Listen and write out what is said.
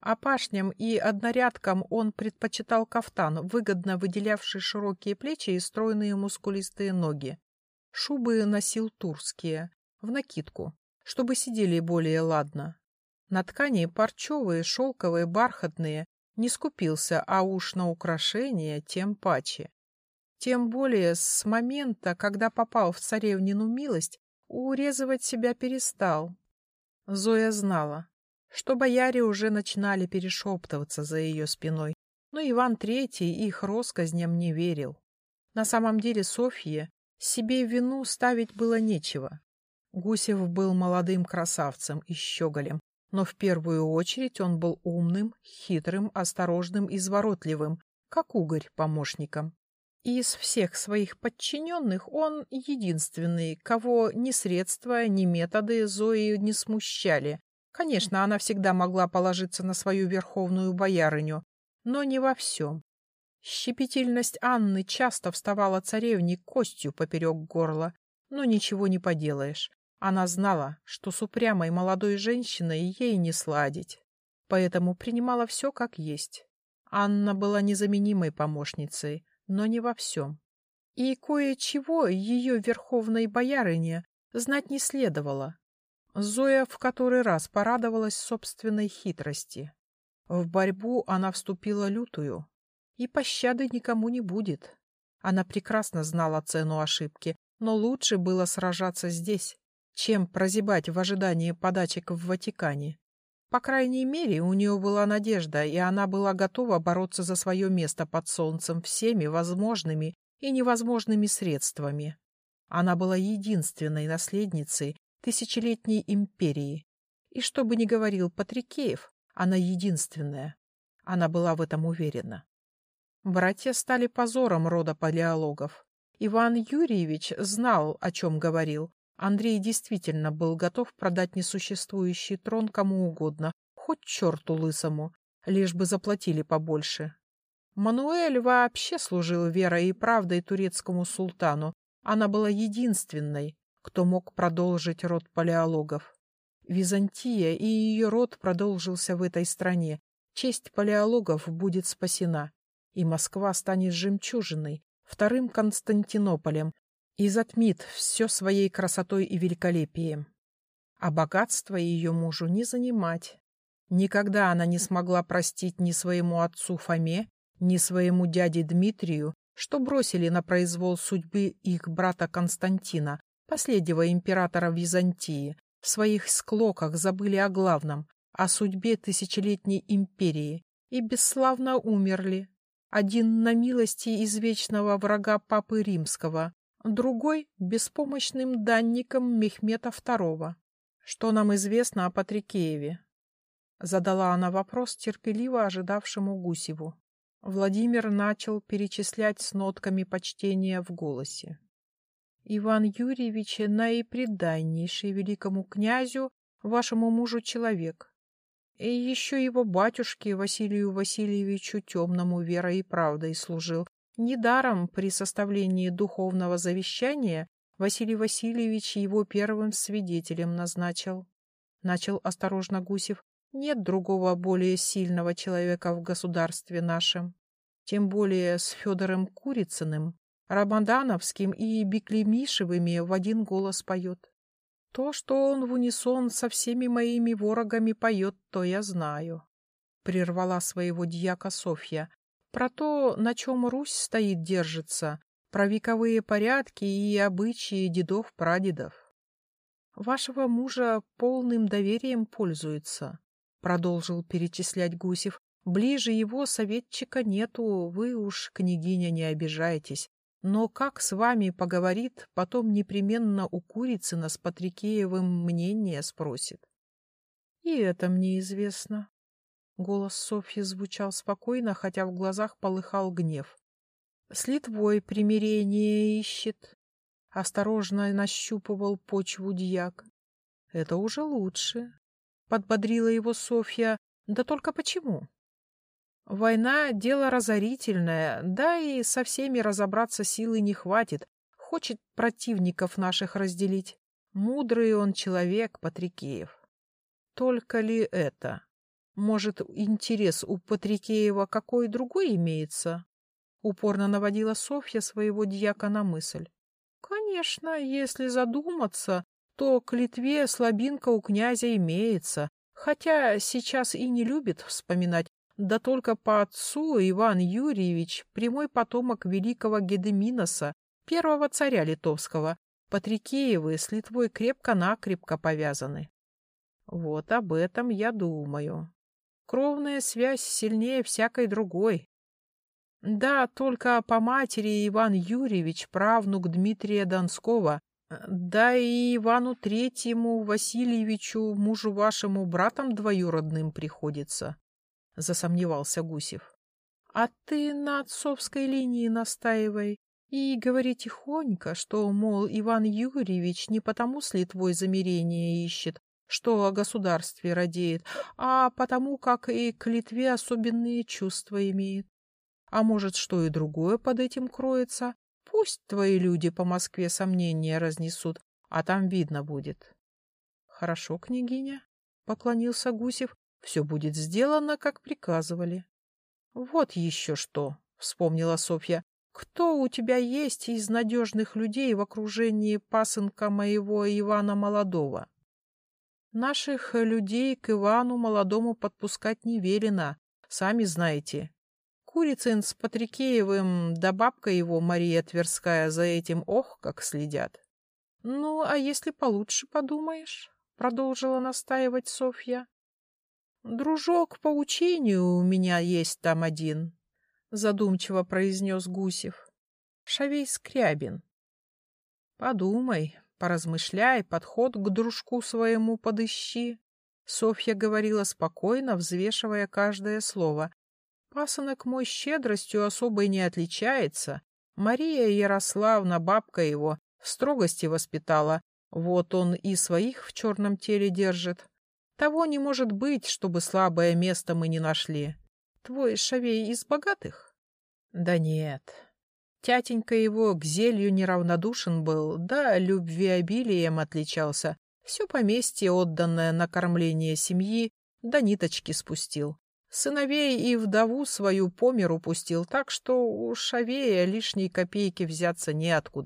А пашням и однорядкам он предпочитал кафтан, выгодно выделявший широкие плечи и стройные мускулистые ноги. Шубы носил турские, в накидку, чтобы сидели более ладно. На ткани парчевые, шелковые, бархатные, не скупился, а уж на украшения тем паче. Тем более с момента, когда попал в царевнину милость, урезывать себя перестал. Зоя знала, что бояре уже начинали перешептываться за ее спиной, но Иван Третий их россказням не верил. На самом деле Софье себе вину ставить было нечего. Гусев был молодым красавцем и щеголем, но в первую очередь он был умным, хитрым, осторожным и изворотливым, как угорь помощником. Из всех своих подчиненных он единственный, кого ни средства, ни методы Зои не смущали, Конечно, она всегда могла положиться на свою верховную боярыню, но не во всем. Щепетильность Анны часто вставала царевне костью поперек горла, но ничего не поделаешь. Она знала, что с упрямой молодой женщиной ей не сладить, поэтому принимала все как есть. Анна была незаменимой помощницей, но не во всем. И кое-чего ее верховной боярыне знать не следовало, Зоя в который раз порадовалась собственной хитрости. В борьбу она вступила лютую, и пощады никому не будет. Она прекрасно знала цену ошибки, но лучше было сражаться здесь, чем прозябать в ожидании подачек в Ватикане. По крайней мере, у нее была надежда, и она была готова бороться за свое место под солнцем всеми возможными и невозможными средствами. Она была единственной наследницей, тысячелетней империи. И что бы ни говорил Патрикеев, она единственная. Она была в этом уверена. Братья стали позором рода палеологов. Иван Юрьевич знал, о чем говорил. Андрей действительно был готов продать несуществующий трон кому угодно, хоть черту лысому, лишь бы заплатили побольше. Мануэль вообще служил верой и правдой турецкому султану. Она была единственной, кто мог продолжить род палеологов. Византия и ее род продолжился в этой стране. Честь палеологов будет спасена, и Москва станет жемчужиной, вторым Константинополем, и затмит все своей красотой и великолепием. А богатство ее мужу не занимать. Никогда она не смогла простить ни своему отцу Фоме, ни своему дяде Дмитрию, что бросили на произвол судьбы их брата Константина, последнего императора Византии, в своих склоках забыли о главном, о судьбе тысячелетней империи, и бесславно умерли. Один на милости извечного врага Папы Римского, другой — беспомощным данником Мехмета II. Что нам известно о Патрикееве? Задала она вопрос терпеливо ожидавшему Гусеву. Владимир начал перечислять с нотками почтения в голосе. Иван Юрьевич наипреданнейший великому князю, вашему мужу человек. И еще его батюшке Василию Васильевичу темному верой и правдой служил. Недаром при составлении духовного завещания Василий Васильевич его первым свидетелем назначил. Начал осторожно Гусев. Нет другого более сильного человека в государстве нашем. Тем более с Федором Курицыным Рамадановским и Беклемишевыми в один голос поет. То, что он в унисон со всеми моими ворогами поет, то я знаю. Прервала своего дьяка Софья. Про то, на чем Русь стоит, держится, про вековые порядки и обычаи дедов-прадедов. Вашего мужа полным доверием пользуется, продолжил перечислять Гусев. Ближе его советчика нету, вы уж, княгиня, не обижайтесь. Но как с вами поговорит, потом непременно у Курицына с Патрикеевым мнение спросит. И это мне известно. Голос Софьи звучал спокойно, хотя в глазах полыхал гнев. С Литвой примирение ищет. Осторожно нащупывал почву дьяк. Это уже лучше. Подбодрила его Софья. Да только почему? Война — дело разорительное, да и со всеми разобраться силы не хватит. Хочет противников наших разделить. Мудрый он человек, Патрикеев. Только ли это? Может, интерес у Патрикеева какой другой имеется? Упорно наводила Софья своего дьяка на мысль. Конечно, если задуматься, то к Литве слабинка у князя имеется, хотя сейчас и не любит вспоминать, да только по отцу Иван Юрьевич прямой потомок великого Гедеминоса, первого царя литовского. Патрикеевы с Литвой крепко-накрепко повязаны. Вот об этом я думаю. Кровная связь сильнее всякой другой. Да, только по матери Иван Юрьевич, правнук Дмитрия Донского, да и Ивану Третьему Васильевичу, мужу вашему, братом двоюродным приходится, — засомневался Гусев. — А ты на отцовской линии настаивай и говори тихонько, что, мол, Иван Юрьевич не потому с Литвой замирение ищет, что о государстве радеет, а потому как и к Литве особенные чувства имеет. А может, что и другое под этим кроется? Пусть твои люди по Москве сомнения разнесут, а там видно будет. — Хорошо, княгиня, — поклонился Гусев, — все будет сделано, как приказывали. — Вот еще что, — вспомнила Софья. — Кто у тебя есть из надежных людей в окружении пасынка моего Ивана Молодого? Наших людей к Ивану Молодому подпускать не велено, сами знаете. Курицын с Патрикеевым, да бабка его, Мария Тверская, за этим ох, как следят. — Ну, а если получше подумаешь? — продолжила настаивать Софья. — Дружок по учению у меня есть там один, — задумчиво произнес Гусев. — Шавей Скрябин. — Подумай, поразмышляй, подход к дружку своему подыщи. Софья говорила спокойно, взвешивая каждое слово, Пасынок мой щедростью особой не отличается. Мария Ярославна, бабка его, в строгости воспитала. Вот он и своих в черном теле держит. Того не может быть, чтобы слабое место мы не нашли. Твой шавей из богатых? Да нет. Тятенька его к зелью неравнодушен был, да любвеобилием отличался. Все поместье, отданное на кормление семьи, до ниточки спустил. Сыновей и вдову свою по миру пустил, так что у Шавея лишней копейки взяться неоткуда.